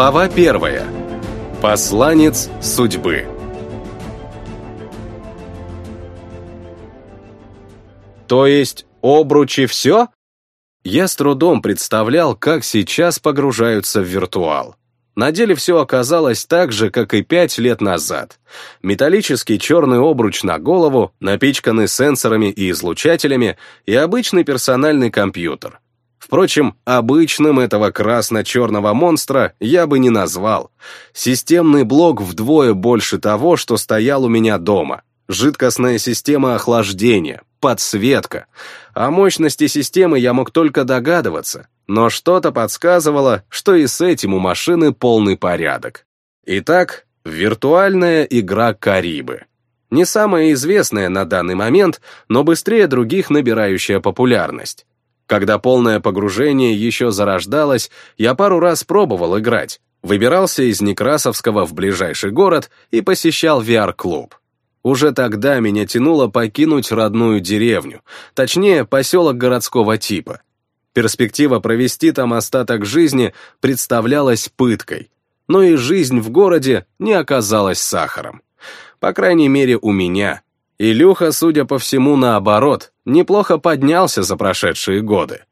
Глава первая. Посланец судьбы. То есть обручи все? Я с трудом представлял, как сейчас погружаются в виртуал. На деле все оказалось так же, как и пять лет назад. Металлический черный обруч на голову, напичканный сенсорами и излучателями, и обычный персональный компьютер. Впрочем, обычным этого красно-черного монстра я бы не назвал. Системный блок вдвое больше того, что стоял у меня дома. Жидкостная система охлаждения, подсветка. О мощности системы я мог только догадываться, но что-то подсказывало, что и с этим у машины полный порядок. Итак, виртуальная игра Карибы. Не самая известная на данный момент, но быстрее других набирающая популярность. Когда полное погружение еще зарождалось, я пару раз пробовал играть, выбирался из Некрасовского в ближайший город и посещал VR-клуб. Уже тогда меня тянуло покинуть родную деревню, точнее, поселок городского типа. Перспектива провести там остаток жизни представлялась пыткой, но и жизнь в городе не оказалась сахаром. По крайней мере, у меня. Илюха, судя по всему, наоборот, неплохо поднялся за прошедшие годы.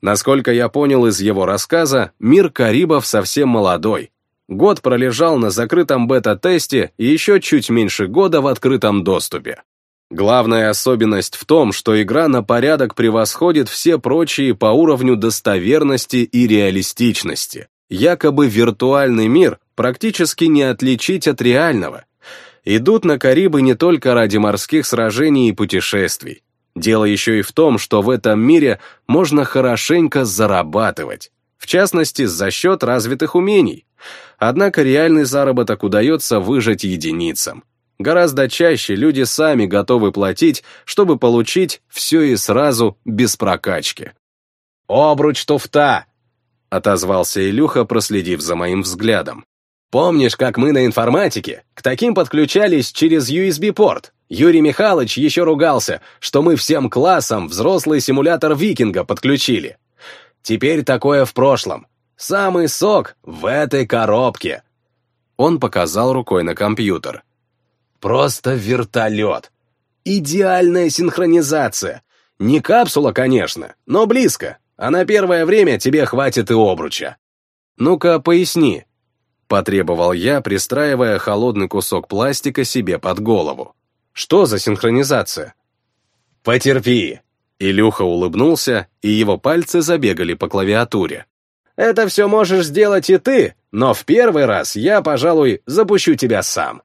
Насколько я понял из его рассказа, мир Карибов совсем молодой. Год пролежал на закрытом бета-тесте и еще чуть меньше года в открытом доступе. Главная особенность в том, что игра на порядок превосходит все прочие по уровню достоверности и реалистичности. Якобы виртуальный мир практически не отличить от реального, идут на Карибы не только ради морских сражений и путешествий. Дело еще и в том, что в этом мире можно хорошенько зарабатывать, в частности, за счет развитых умений. Однако реальный заработок удается выжать единицам. Гораздо чаще люди сами готовы платить, чтобы получить все и сразу без прокачки. «Обруч туфта!» — отозвался Илюха, проследив за моим взглядом. Помнишь, как мы на информатике к таким подключались через USB-порт? Юрий Михайлович еще ругался, что мы всем классом взрослый симулятор викинга подключили. Теперь такое в прошлом. Самый сок в этой коробке. Он показал рукой на компьютер. Просто вертолет. Идеальная синхронизация. Не капсула, конечно, но близко. А на первое время тебе хватит и обруча. Ну-ка, поясни, Потребовал я, пристраивая холодный кусок пластика себе под голову. Что за синхронизация? Потерпи. Илюха улыбнулся, и его пальцы забегали по клавиатуре. Это все можешь сделать и ты, но в первый раз я, пожалуй, запущу тебя сам.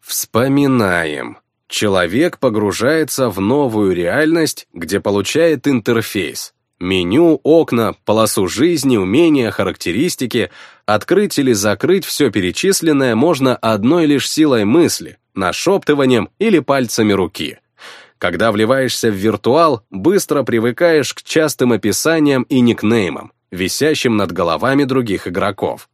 Вспоминаем. Человек погружается в новую реальность, где получает интерфейс. Меню, окна, полосу жизни, умения, характеристики. Открыть или закрыть все перечисленное можно одной лишь силой мысли, нашептыванием или пальцами руки. Когда вливаешься в виртуал, быстро привыкаешь к частым описаниям и никнеймам, висящим над головами других игроков.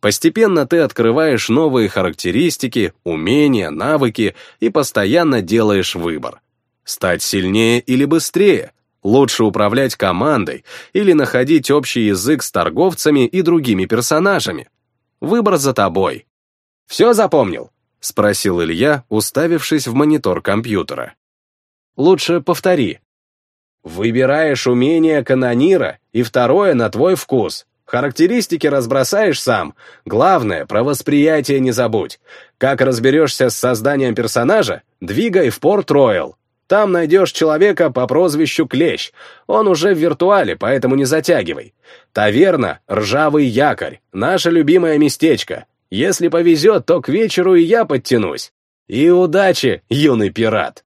Постепенно ты открываешь новые характеристики, умения, навыки и постоянно делаешь выбор. Стать сильнее или быстрее, Лучше управлять командой или находить общий язык с торговцами и другими персонажами. Выбор за тобой. «Все запомнил?» — спросил Илья, уставившись в монитор компьютера. «Лучше повтори». «Выбираешь умение канонира, и второе на твой вкус. Характеристики разбросаешь сам. Главное, про восприятие не забудь. Как разберешься с созданием персонажа, двигай в Порт Роyal. Там найдешь человека по прозвищу Клещ. Он уже в виртуале, поэтому не затягивай. Таверна — ржавый якорь, наше любимое местечко. Если повезет, то к вечеру и я подтянусь. И удачи, юный пират!»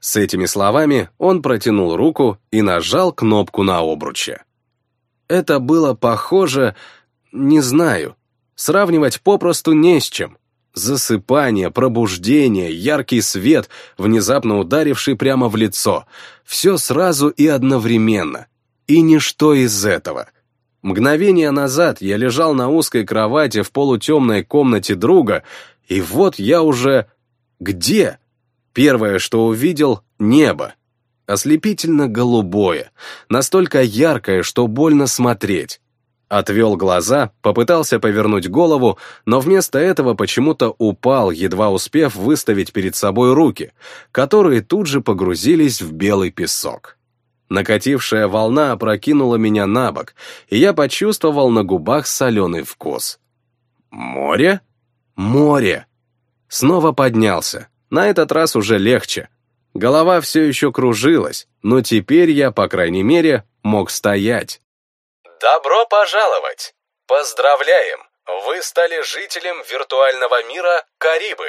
С этими словами он протянул руку и нажал кнопку на обруче. Это было похоже... не знаю. Сравнивать попросту не с чем. Засыпание, пробуждение, яркий свет, внезапно ударивший прямо в лицо. Все сразу и одновременно. И ничто из этого. Мгновение назад я лежал на узкой кровати в полутемной комнате друга, и вот я уже... Где? Первое, что увидел — небо. Ослепительно голубое, настолько яркое, что больно смотреть. Отвел глаза, попытался повернуть голову, но вместо этого почему-то упал, едва успев выставить перед собой руки, которые тут же погрузились в белый песок. Накатившая волна опрокинула меня на бок, и я почувствовал на губах соленый вкус. Море? Море! Снова поднялся. На этот раз уже легче. Голова все еще кружилась, но теперь я, по крайней мере, мог стоять. Добро пожаловать! Поздравляем! Вы стали жителем виртуального мира Карибы.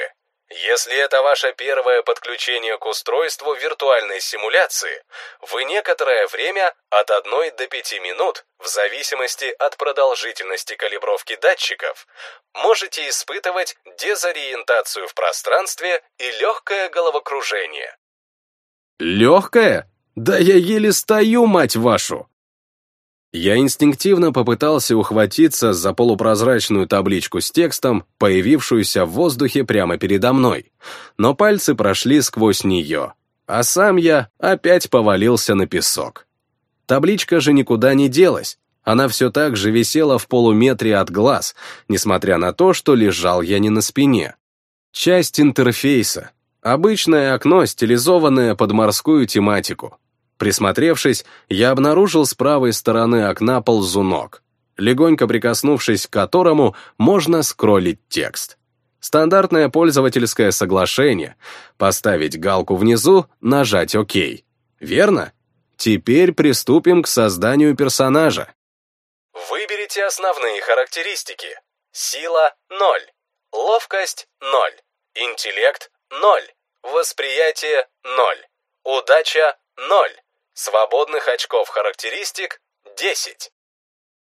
Если это ваше первое подключение к устройству виртуальной симуляции, вы некоторое время от 1 до 5 минут, в зависимости от продолжительности калибровки датчиков, можете испытывать дезориентацию в пространстве и легкое головокружение. Легкое? Да я еле стою, мать вашу! Я инстинктивно попытался ухватиться за полупрозрачную табличку с текстом, появившуюся в воздухе прямо передо мной, но пальцы прошли сквозь нее, а сам я опять повалился на песок. Табличка же никуда не делась, она все так же висела в полуметре от глаз, несмотря на то, что лежал я не на спине. Часть интерфейса. Обычное окно, стилизованное под морскую тематику. Присмотревшись, я обнаружил с правой стороны окна ползунок, легонько прикоснувшись к которому можно скроллить текст. Стандартное пользовательское соглашение. Поставить галку внизу, нажать ОК. Верно? Теперь приступим к созданию персонажа. Выберите основные характеристики. Сила – 0. Ловкость – 0. Интеллект – 0. Восприятие – 0. Удача – 0. Свободных очков характеристик — 10.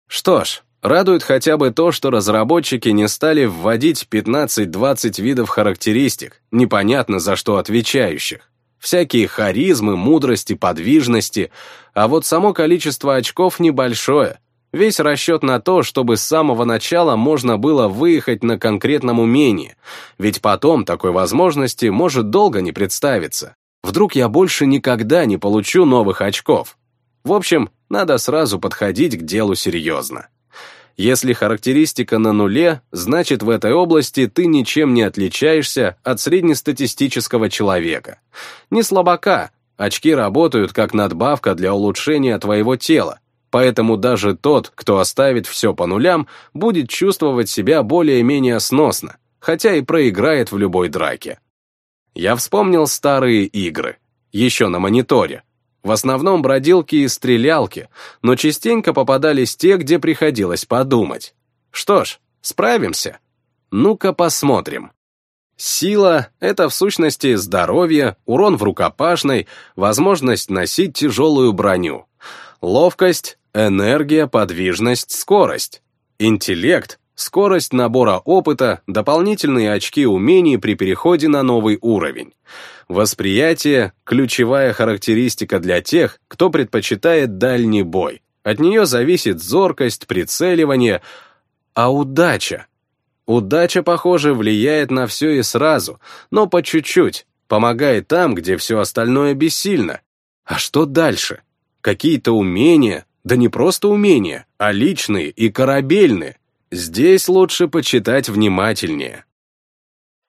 Что ж, радует хотя бы то, что разработчики не стали вводить 15-20 видов характеристик, непонятно за что отвечающих. Всякие харизмы, мудрости, подвижности, а вот само количество очков небольшое. Весь расчет на то, чтобы с самого начала можно было выехать на конкретном умении, ведь потом такой возможности может долго не представиться. Вдруг я больше никогда не получу новых очков. В общем, надо сразу подходить к делу серьезно. Если характеристика на нуле, значит в этой области ты ничем не отличаешься от среднестатистического человека. Не слабака, очки работают как надбавка для улучшения твоего тела, поэтому даже тот, кто оставит все по нулям, будет чувствовать себя более-менее сносно, хотя и проиграет в любой драке. Я вспомнил старые игры, еще на мониторе. В основном бродилки и стрелялки, но частенько попадались те, где приходилось подумать. Что ж, справимся. Ну-ка посмотрим. Сила — это в сущности здоровье, урон в рукопашной, возможность носить тяжелую броню. Ловкость — энергия, подвижность, скорость. Интеллект скорость набора опыта, дополнительные очки умений при переходе на новый уровень. Восприятие – ключевая характеристика для тех, кто предпочитает дальний бой. От нее зависит зоркость, прицеливание, а удача. Удача, похоже, влияет на все и сразу, но по чуть-чуть, помогает там, где все остальное бессильно. А что дальше? Какие-то умения, да не просто умения, а личные и корабельные. Здесь лучше почитать внимательнее.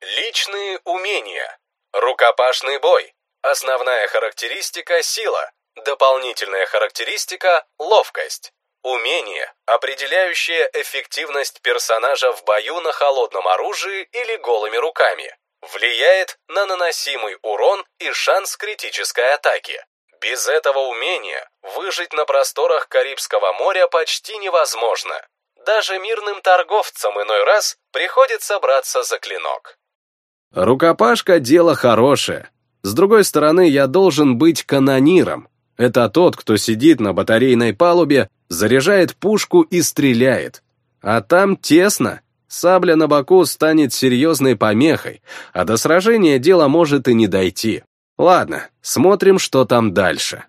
Личные умения. Рукопашный бой. Основная характеристика – сила. Дополнительная характеристика – ловкость. Умение, определяющее эффективность персонажа в бою на холодном оружии или голыми руками. Влияет на наносимый урон и шанс критической атаки. Без этого умения выжить на просторах Карибского моря почти невозможно. Даже мирным торговцам иной раз приходится браться за клинок. Рукопашка — дело хорошее. С другой стороны, я должен быть канониром. Это тот, кто сидит на батарейной палубе, заряжает пушку и стреляет. А там тесно. Сабля на боку станет серьезной помехой, а до сражения дело может и не дойти. Ладно, смотрим, что там дальше.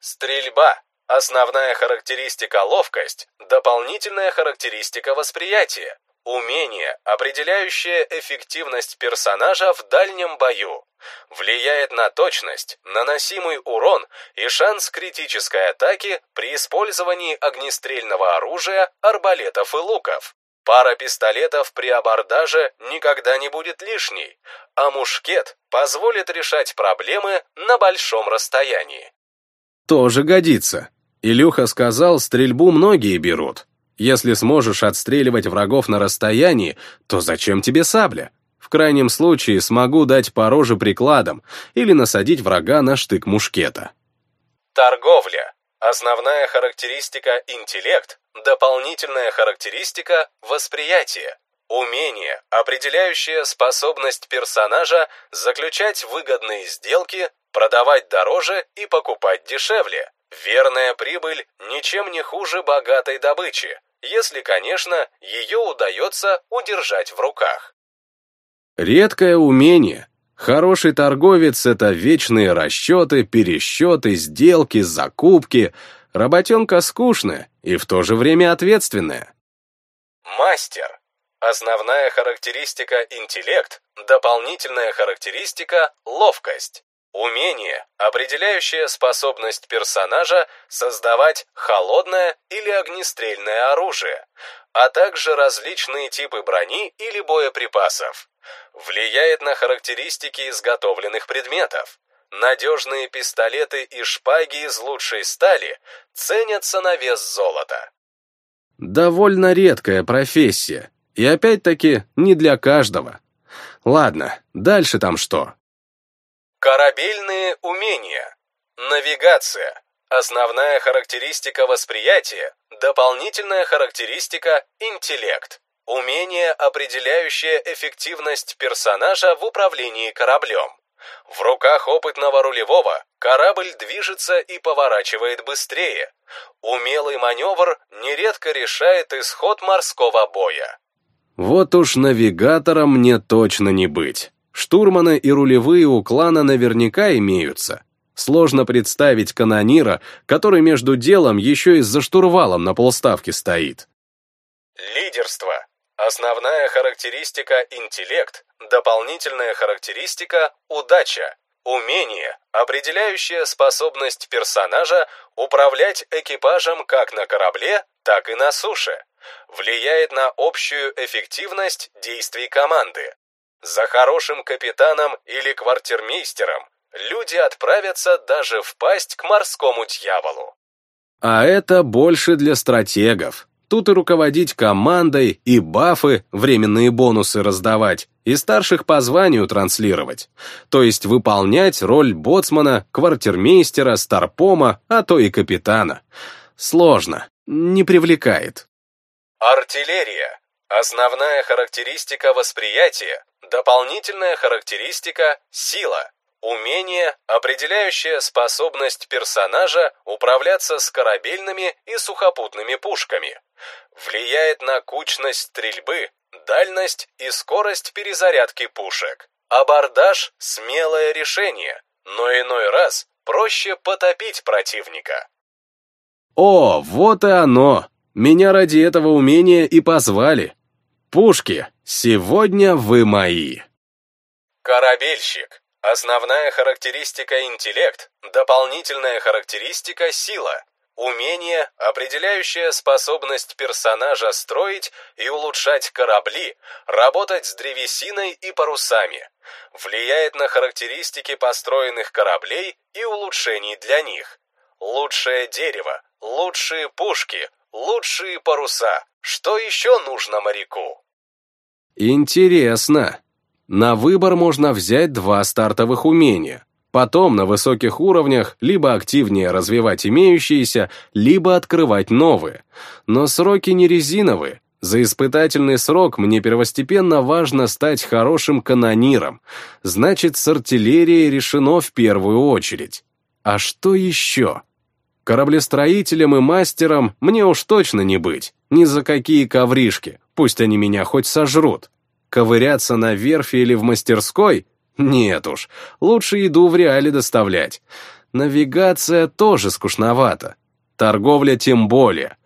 Стрельба. Основная характеристика — ловкость, дополнительная характеристика восприятия, умение, определяющее эффективность персонажа в дальнем бою. Влияет на точность, наносимый урон и шанс критической атаки при использовании огнестрельного оружия, арбалетов и луков. Пара пистолетов при абордаже никогда не будет лишней, а мушкет позволит решать проблемы на большом расстоянии. Тоже годится. Илюха сказал, стрельбу многие берут. Если сможешь отстреливать врагов на расстоянии, то зачем тебе сабля? В крайнем случае смогу дать по роже прикладом или насадить врага на штык мушкета. Торговля. Основная характеристика – интеллект, дополнительная характеристика – восприятие. Умение, определяющее способность персонажа заключать выгодные сделки, продавать дороже и покупать дешевле. Верная прибыль ничем не хуже богатой добычи, если, конечно, ее удается удержать в руках. Редкое умение. Хороший торговец — это вечные расчеты, пересчеты, сделки, закупки. Работенка скучная и в то же время ответственная. Мастер. Основная характеристика – интеллект, дополнительная характеристика – ловкость. Умение, определяющее способность персонажа создавать холодное или огнестрельное оружие, а также различные типы брони или боеприпасов. Влияет на характеристики изготовленных предметов. Надежные пистолеты и шпаги из лучшей стали ценятся на вес золота. Довольно редкая профессия. И опять-таки не для каждого. Ладно, дальше там что? Корабельные умения. Навигация. Основная характеристика восприятия, дополнительная характеристика интеллект. Умение, определяющее эффективность персонажа в управлении кораблем. В руках опытного рулевого корабль движется и поворачивает быстрее. Умелый маневр нередко решает исход морского боя. Вот уж навигатором мне точно не быть. Штурманы и рулевые у клана наверняка имеются. Сложно представить канонира, который между делом еще и за штурвалом на полставки стоит. Лидерство. Основная характеристика – интеллект, дополнительная характеристика – удача. Умение, определяющее способность персонажа управлять экипажем как на корабле, так и на суше. Влияет на общую эффективность действий команды. За хорошим капитаном или квартирмейстером люди отправятся даже в пасть к морскому дьяволу. А это больше для стратегов. Тут и руководить командой, и бафы, временные бонусы раздавать, и старших по званию транслировать. То есть выполнять роль боцмана, квартирмейстера, старпома, а то и капитана. Сложно, не привлекает. Артиллерия. Основная характеристика восприятия, дополнительная характеристика сила. Умение, определяющее способность персонажа управляться с корабельными и сухопутными пушками. Влияет на кучность стрельбы, дальность и скорость перезарядки пушек. Абордаж – смелое решение, но иной раз проще потопить противника. О, вот и оно! Меня ради этого умения и позвали. Пушки, сегодня вы мои. Корабельщик. Основная характеристика интеллект, дополнительная характеристика сила. Умение, определяющее способность персонажа строить и улучшать корабли, работать с древесиной и парусами. Влияет на характеристики построенных кораблей и улучшений для них. Лучшее дерево, лучшие пушки, лучшие паруса. Что еще нужно моряку? Интересно. На выбор можно взять два стартовых умения. Потом на высоких уровнях либо активнее развивать имеющиеся, либо открывать новые. Но сроки не резиновые. За испытательный срок мне первостепенно важно стать хорошим канониром. Значит, с артиллерией решено в первую очередь. А что еще? Кораблестроителем и мастером мне уж точно не быть. Ни за какие ковришки, пусть они меня хоть сожрут. Ковыряться на верфи или в мастерской? Нет уж, лучше еду в реале доставлять. Навигация тоже скучновато. Торговля тем более.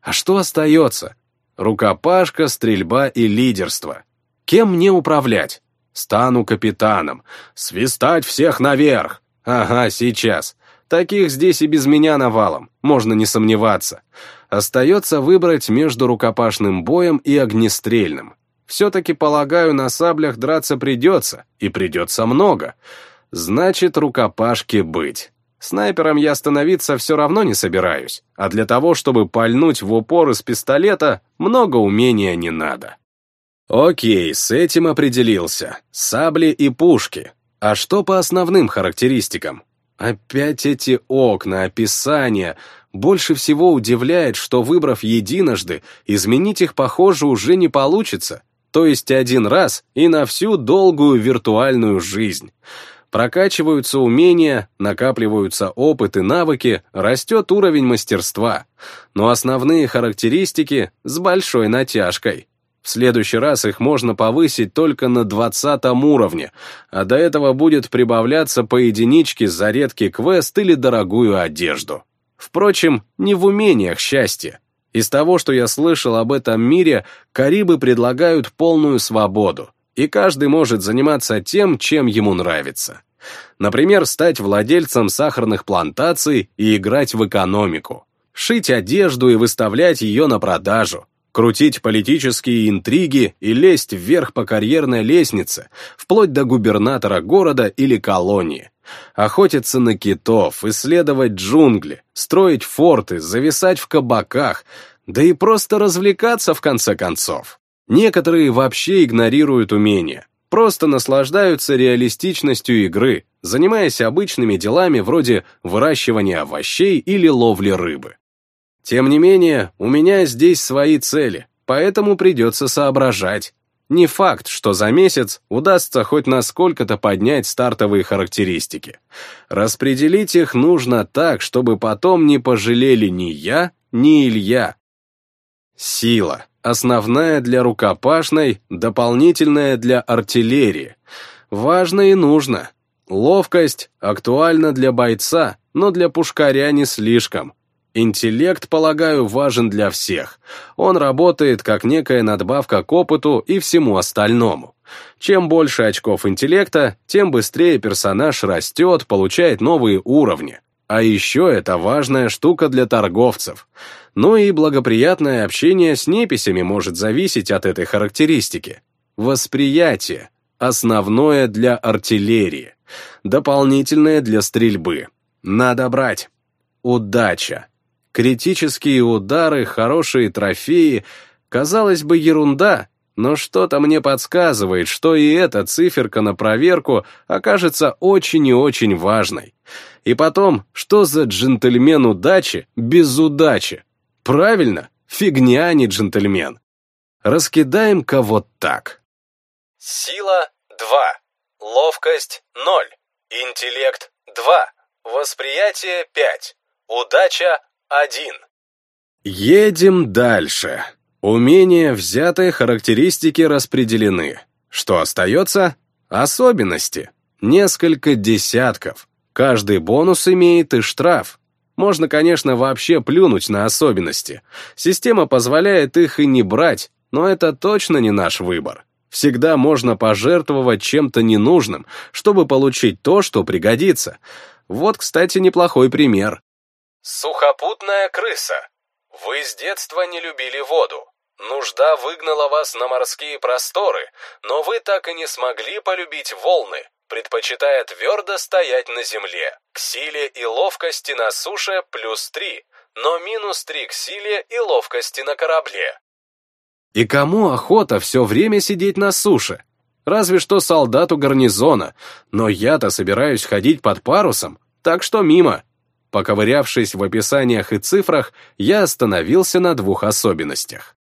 А что остается? Рукопашка, стрельба и лидерство. Кем мне управлять? Стану капитаном. Свистать всех наверх. Ага, сейчас. Таких здесь и без меня навалом, можно не сомневаться. Остается выбрать между рукопашным боем и огнестрельным. Все-таки, полагаю, на саблях драться придется, и придется много. Значит, рукопашки быть. Снайпером я становиться все равно не собираюсь, а для того, чтобы пальнуть в упор из пистолета, много умения не надо. Окей, с этим определился. Сабли и пушки. А что по основным характеристикам? Опять эти окна, описания. Больше всего удивляет, что, выбрав единожды, изменить их, похоже, уже не получится. То есть один раз и на всю долгую виртуальную жизнь. Прокачиваются умения, накапливаются опыт и навыки, растет уровень мастерства. Но основные характеристики с большой натяжкой. В следующий раз их можно повысить только на 20 уровне, а до этого будет прибавляться по единичке за редкий квест или дорогую одежду. Впрочем, не в умениях счастье. Из того, что я слышал об этом мире, Карибы предлагают полную свободу и каждый может заниматься тем, чем ему нравится. Например, стать владельцем сахарных плантаций и играть в экономику, шить одежду и выставлять ее на продажу, крутить политические интриги и лезть вверх по карьерной лестнице, вплоть до губернатора города или колонии, охотиться на китов, исследовать джунгли, строить форты, зависать в кабаках, да и просто развлекаться в конце концов. Некоторые вообще игнорируют умения, просто наслаждаются реалистичностью игры, занимаясь обычными делами вроде выращивания овощей или ловли рыбы. Тем не менее, у меня здесь свои цели, поэтому придется соображать. Не факт, что за месяц удастся хоть насколько-то поднять стартовые характеристики. Распределить их нужно так, чтобы потом не пожалели ни я, ни Илья. Сила. Основная для рукопашной, дополнительная для артиллерии. Важно и нужно. Ловкость актуальна для бойца, но для пушкаря не слишком. Интеллект, полагаю, важен для всех. Он работает как некая надбавка к опыту и всему остальному. Чем больше очков интеллекта, тем быстрее персонаж растет, получает новые уровни. А еще это важная штука для торговцев. Ну и благоприятное общение с неписями может зависеть от этой характеристики. Восприятие – основное для артиллерии, дополнительное для стрельбы. Надо брать. Удача. Критические удары, хорошие трофеи. Казалось бы, ерунда, но что-то мне подсказывает, что и эта циферка на проверку окажется очень и очень важной. И потом, что за джентльмен удачи без удачи? Правильно, фигня, а не джентльмен. Раскидаем-ка вот так. Сила 2, ловкость 0, интеллект 2, восприятие 5, удача 1. Едем дальше. Умения, взятые характеристики распределены. Что остается? Особенности. Несколько десятков. Каждый бонус имеет и штраф. Можно, конечно, вообще плюнуть на особенности. Система позволяет их и не брать, но это точно не наш выбор. Всегда можно пожертвовать чем-то ненужным, чтобы получить то, что пригодится. Вот, кстати, неплохой пример. Сухопутная крыса. Вы с детства не любили воду. Нужда выгнала вас на морские просторы, но вы так и не смогли полюбить волны, предпочитая твердо стоять на земле. К силе и ловкости на суше плюс три, но минус три к силе и ловкости на корабле. И кому охота все время сидеть на суше? Разве что солдату гарнизона, но я-то собираюсь ходить под парусом, так что мимо. Поковырявшись в описаниях и цифрах, я остановился на двух особенностях.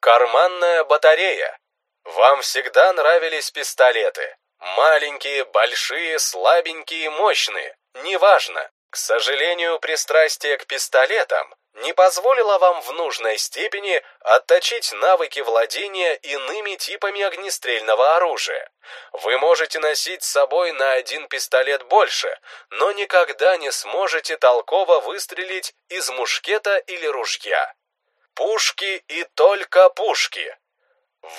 Карманная батарея. Вам всегда нравились пистолеты. Маленькие, большие, слабенькие, мощные. Неважно. К сожалению, пристрастие к пистолетам не позволило вам в нужной степени отточить навыки владения иными типами огнестрельного оружия. Вы можете носить с собой на один пистолет больше, но никогда не сможете толково выстрелить из мушкета или ружья. Пушки и только пушки.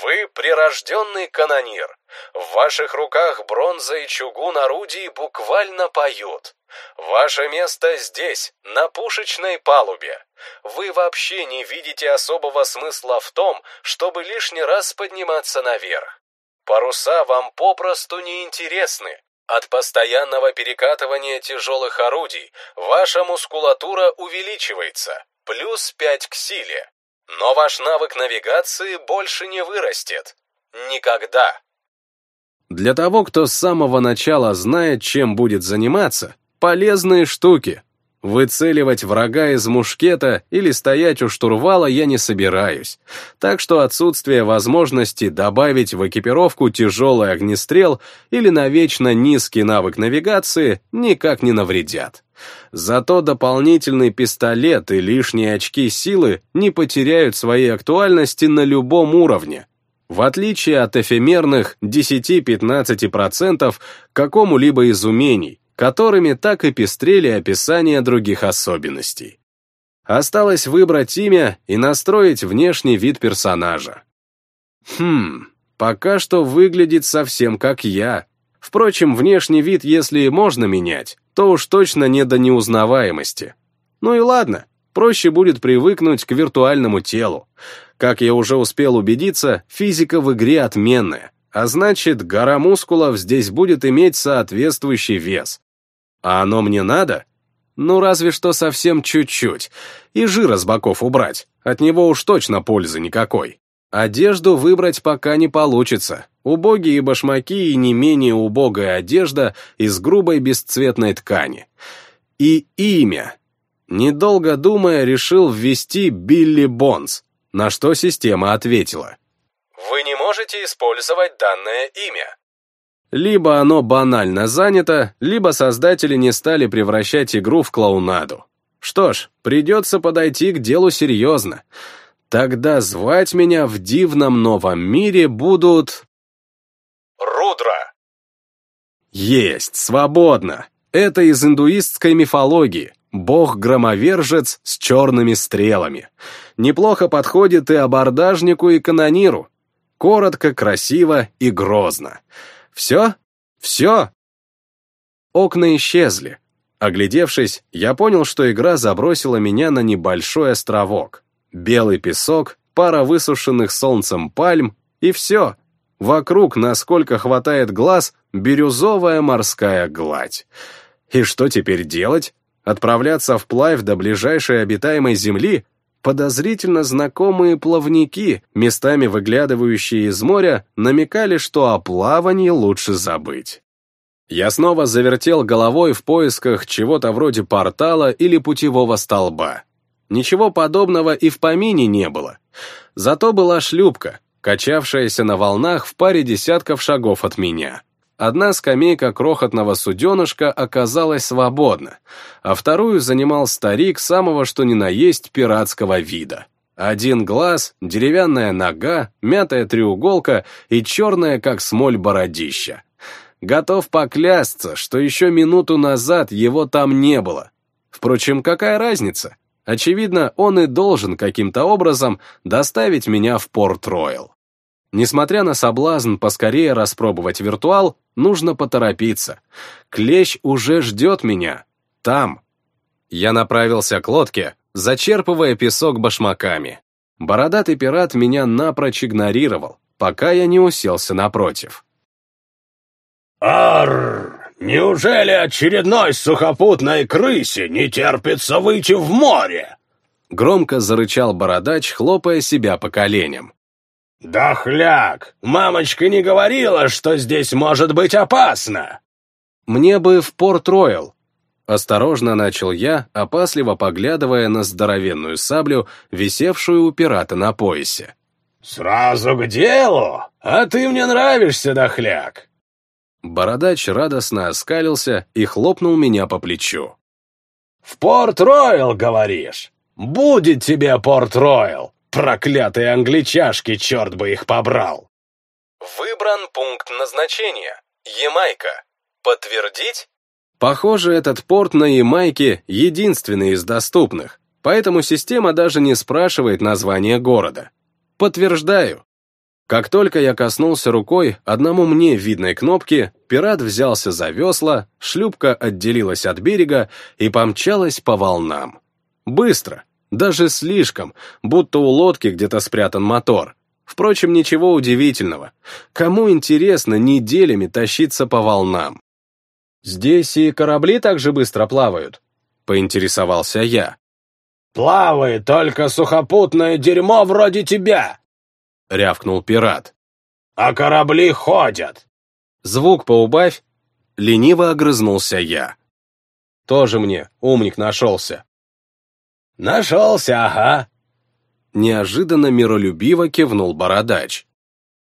Вы прирожденный канонир. В ваших руках бронза и чугун орудий буквально поют. Ваше место здесь, на пушечной палубе. Вы вообще не видите особого смысла в том, чтобы лишний раз подниматься наверх. Паруса вам попросту не интересны. От постоянного перекатывания тяжелых орудий ваша мускулатура увеличивается, плюс 5 к силе. Но ваш навык навигации больше не вырастет. Никогда. Для того, кто с самого начала знает, чем будет заниматься, полезные штуки. Выцеливать врага из мушкета или стоять у штурвала я не собираюсь, так что отсутствие возможности добавить в экипировку тяжелый огнестрел или навечно низкий навык навигации никак не навредят. Зато дополнительный пистолет и лишние очки силы не потеряют своей актуальности на любом уровне, в отличие от эфемерных 10-15% какому-либо из умений, которыми так и пестрели описания других особенностей. Осталось выбрать имя и настроить внешний вид персонажа. Хм, пока что выглядит совсем как я. Впрочем, внешний вид, если и можно менять, то уж точно не до неузнаваемости. Ну и ладно, проще будет привыкнуть к виртуальному телу. Как я уже успел убедиться, физика в игре отменная, а значит, гора мускулов здесь будет иметь соответствующий вес. А оно мне надо? Ну, разве что совсем чуть-чуть. И жира с боков убрать, от него уж точно пользы никакой. Одежду выбрать пока не получится. Убогие башмаки и не менее убогая одежда из грубой бесцветной ткани. И имя. Недолго думая, решил ввести Билли Бонс, на что система ответила. Вы не можете использовать данное имя. Либо оно банально занято, либо создатели не стали превращать игру в клоунаду. Что ж, придется подойти к делу серьезно. Тогда звать меня в дивном новом мире будут... Рудра. Есть, свободно. Это из индуистской мифологии. Бог-громовержец с черными стрелами. Неплохо подходит и абордажнику, и канониру. Коротко, красиво и грозно. Все? Все? Окна исчезли. Оглядевшись, я понял, что игра забросила меня на небольшой островок. Белый песок, пара высушенных солнцем пальм, и все. Вокруг, насколько хватает глаз, бирюзовая морская гладь. И что теперь делать? Отправляться вплавь до ближайшей обитаемой земли? Подозрительно знакомые плавники, местами выглядывающие из моря, намекали, что о плавании лучше забыть. Я снова завертел головой в поисках чего-то вроде портала или путевого столба. Ничего подобного и в помине не было. Зато была шлюпка, качавшаяся на волнах в паре десятков шагов от меня. Одна скамейка крохотного суденышка оказалась свободна, а вторую занимал старик самого что ни на есть пиратского вида. Один глаз, деревянная нога, мятая треуголка и черная, как смоль, бородища. Готов поклясться, что еще минуту назад его там не было. Впрочем, какая разница? Очевидно, он и должен каким-то образом доставить меня в Порт-Ройл. Несмотря на соблазн поскорее распробовать виртуал, нужно поторопиться. Клещ уже ждет меня. Там. Я направился к лодке, зачерпывая песок башмаками. Бородатый пират меня напрочь игнорировал, пока я не уселся напротив. «Арр! Неужели очередной сухопутной крысе не терпится выйти в море?» Громко зарычал бородач, хлопая себя по коленям. «Дохляк! Мамочка не говорила, что здесь может быть опасно!» «Мне бы в Порт-Ройл!» Осторожно начал я, опасливо поглядывая на здоровенную саблю, висевшую у пирата на поясе. «Сразу к делу! А ты мне нравишься, дохляк!» Бородач радостно оскалился и хлопнул меня по плечу. «В Порт-Ройл, говоришь? Будет тебе Порт-Ройл! Проклятые англичашки, черт бы их побрал!» Выбран пункт назначения. Ямайка. Подтвердить? Похоже, этот порт на Ямайке единственный из доступных, поэтому система даже не спрашивает название города. Подтверждаю. Как только я коснулся рукой одному мне видной кнопки, пират взялся за весла, шлюпка отделилась от берега и помчалась по волнам. Быстро, даже слишком, будто у лодки где-то спрятан мотор. Впрочем, ничего удивительного. Кому интересно неделями тащиться по волнам? «Здесь и корабли так же быстро плавают?» — поинтересовался я. «Плавает только сухопутное дерьмо вроде тебя!» — рявкнул пират. «А корабли ходят!» «Звук поубавь!» — лениво огрызнулся я. «Тоже мне умник нашелся!» «Нашелся, ага!» Неожиданно миролюбиво кивнул бородач.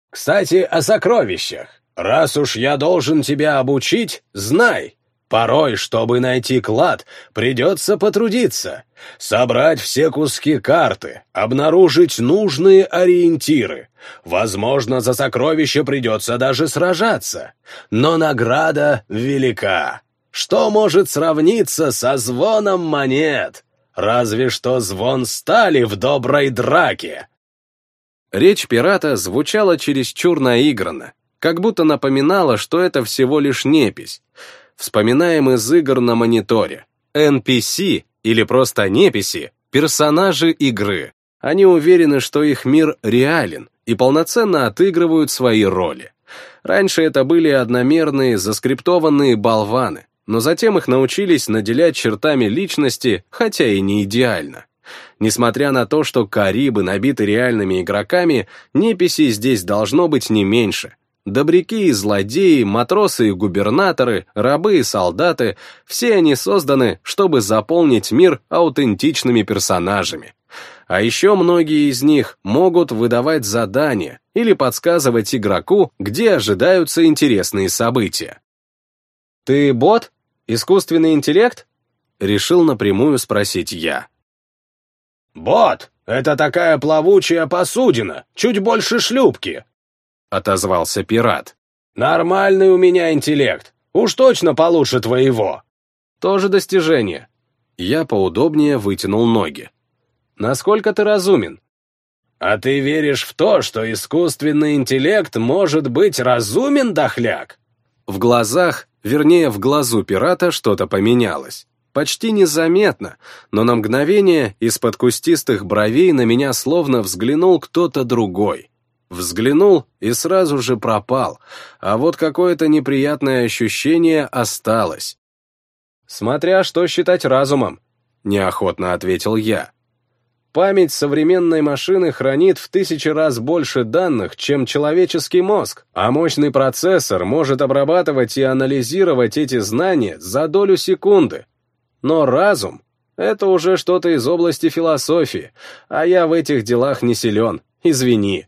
«Кстати, о сокровищах. Раз уж я должен тебя обучить, знай, Порой, чтобы найти клад, придется потрудиться, собрать все куски карты, обнаружить нужные ориентиры. Возможно, за сокровище придется даже сражаться. Но награда велика. Что может сравниться со звоном монет? Разве что звон стали в доброй драке. Речь пирата звучала чересчур наигранно, как будто напоминала, что это всего лишь непись вспоминаем из игр на мониторе. NPC или просто неписи — персонажи игры. Они уверены, что их мир реален и полноценно отыгрывают свои роли. Раньше это были одномерные, заскриптованные болваны, но затем их научились наделять чертами личности, хотя и не идеально. Несмотря на то, что Карибы набиты реальными игроками, неписи здесь должно быть не меньше — Добряки и злодеи, матросы и губернаторы, рабы и солдаты — все они созданы, чтобы заполнить мир аутентичными персонажами. А еще многие из них могут выдавать задания или подсказывать игроку, где ожидаются интересные события. «Ты бот? Искусственный интеллект?» — решил напрямую спросить я. «Бот — это такая плавучая посудина, чуть больше шлюпки», — отозвался пират. «Нормальный у меня интеллект. Уж точно получше твоего». «Тоже достижение». Я поудобнее вытянул ноги. «Насколько ты разумен?» «А ты веришь в то, что искусственный интеллект может быть разумен, дохляк?» В глазах, вернее, в глазу пирата что-то поменялось. Почти незаметно, но на мгновение из-под кустистых бровей на меня словно взглянул кто-то другой. Взглянул и сразу же пропал, а вот какое-то неприятное ощущение осталось. «Смотря что считать разумом», — неохотно ответил я. Память современной машины хранит в тысячи раз больше данных, чем человеческий мозг, а мощный процессор может обрабатывать и анализировать эти знания за долю секунды. Но разум — это уже что-то из области философии, а я в этих делах не силен, извини.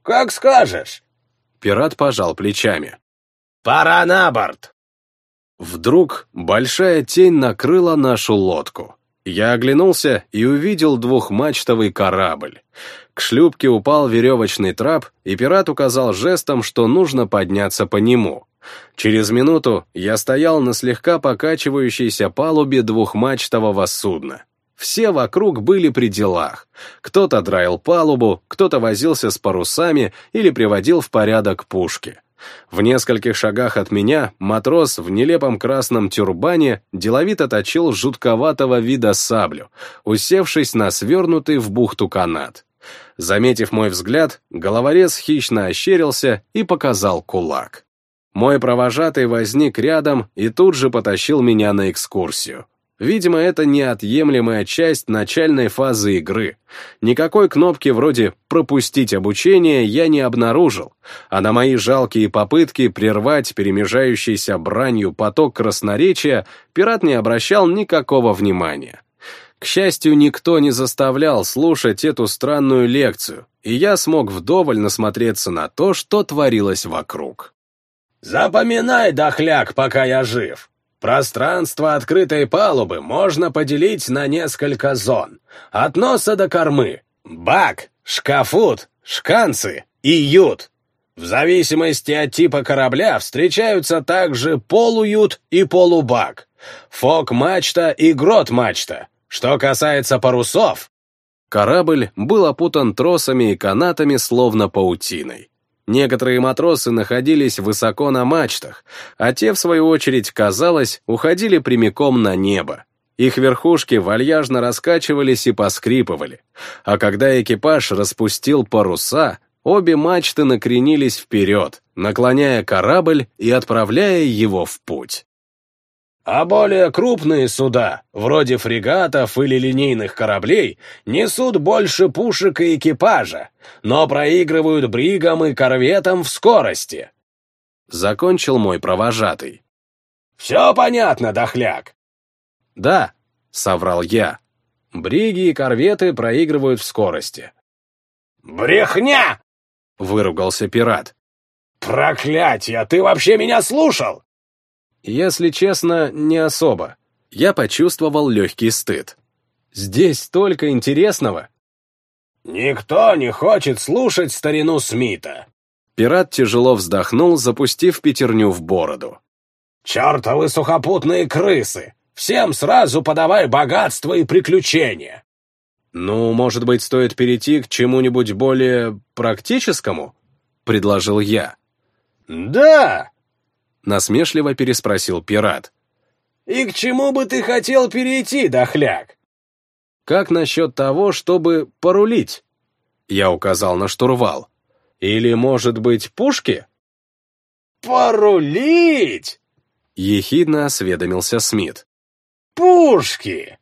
«Как скажешь!» Пират пожал плечами. «Пора на борт!» Вдруг большая тень накрыла нашу лодку. Я оглянулся и увидел двухмачтовый корабль. К шлюпке упал веревочный трап, и пират указал жестом, что нужно подняться по нему. Через минуту я стоял на слегка покачивающейся палубе двухмачтового судна. Все вокруг были при делах. Кто-то драил палубу, кто-то возился с парусами или приводил в порядок пушки. В нескольких шагах от меня матрос в нелепом красном тюрбане деловито точил жутковатого вида саблю, усевшись на свернутый в бухту канат. Заметив мой взгляд, головорез хищно ощерился и показал кулак. Мой провожатый возник рядом и тут же потащил меня на экскурсию. Видимо, это неотъемлемая часть начальной фазы игры. Никакой кнопки вроде «пропустить обучение» я не обнаружил, а на мои жалкие попытки прервать перемежающийся бранью поток красноречия пират не обращал никакого внимания. К счастью, никто не заставлял слушать эту странную лекцию, и я смог вдоволь насмотреться на то, что творилось вокруг. «Запоминай, дохляк, пока я жив!» Пространство открытой палубы можно поделить на несколько зон. От носа до кормы. Бак, шкафут, шканцы и ют. В зависимости от типа корабля встречаются также полуют и полубак. Фок-мачта и грот-мачта. Что касается парусов... Корабль был опутан тросами и канатами, словно паутиной. Некоторые матросы находились высоко на мачтах, а те, в свою очередь, казалось, уходили прямиком на небо. Их верхушки вальяжно раскачивались и поскрипывали, а когда экипаж распустил паруса, обе мачты накренились вперед, наклоняя корабль и отправляя его в путь. А более крупные суда, вроде фрегатов или линейных кораблей, несут больше пушек и экипажа, но проигрывают бригам и корветам в скорости. Закончил мой провожатый. «Все понятно, дохляк?» «Да», — соврал я. «Бриги и корветы проигрывают в скорости». «Брехня!» — выругался пират. «Проклятье, ты вообще меня слушал?» Если честно, не особо. Я почувствовал легкий стыд. Здесь столько интересного. «Никто не хочет слушать старину Смита!» Пират тяжело вздохнул, запустив пятерню в бороду. «Чертовы сухопутные крысы! Всем сразу подавай богатство и приключения!» «Ну, может быть, стоит перейти к чему-нибудь более практическому?» — предложил я. «Да!» Насмешливо переспросил пират. «И к чему бы ты хотел перейти, дохляк?» «Как насчет того, чтобы порулить?» Я указал на штурвал. «Или, может быть, пушки?» «Порулить?» Ехидно осведомился Смит. «Пушки!